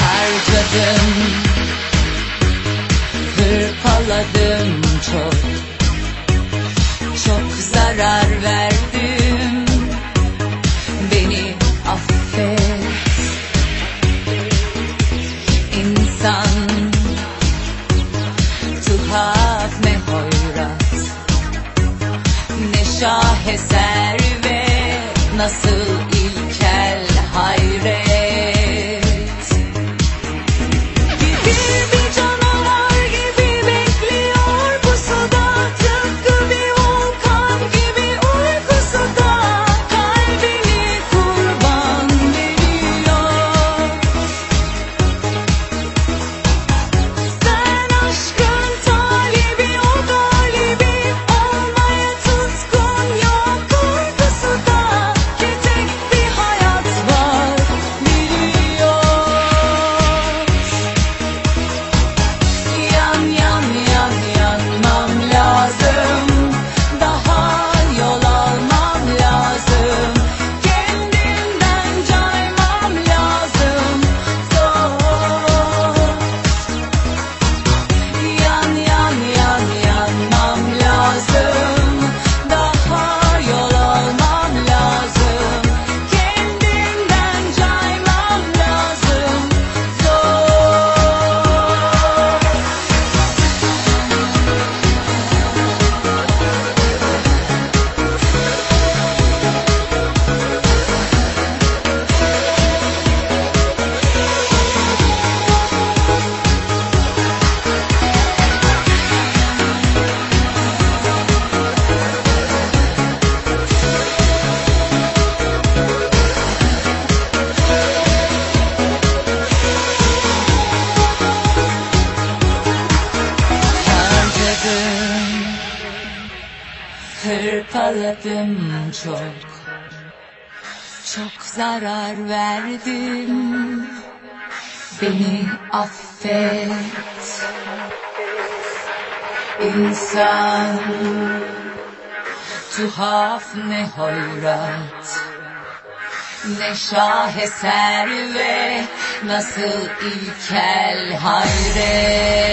Hydrogen keser ve nasıl ilk Hırpaladım çok. Çok zarar verdim. Beni affet. İnsan Tuhaf ne hoyrat. Ne şaheser ve Nasıl ilkel hayret.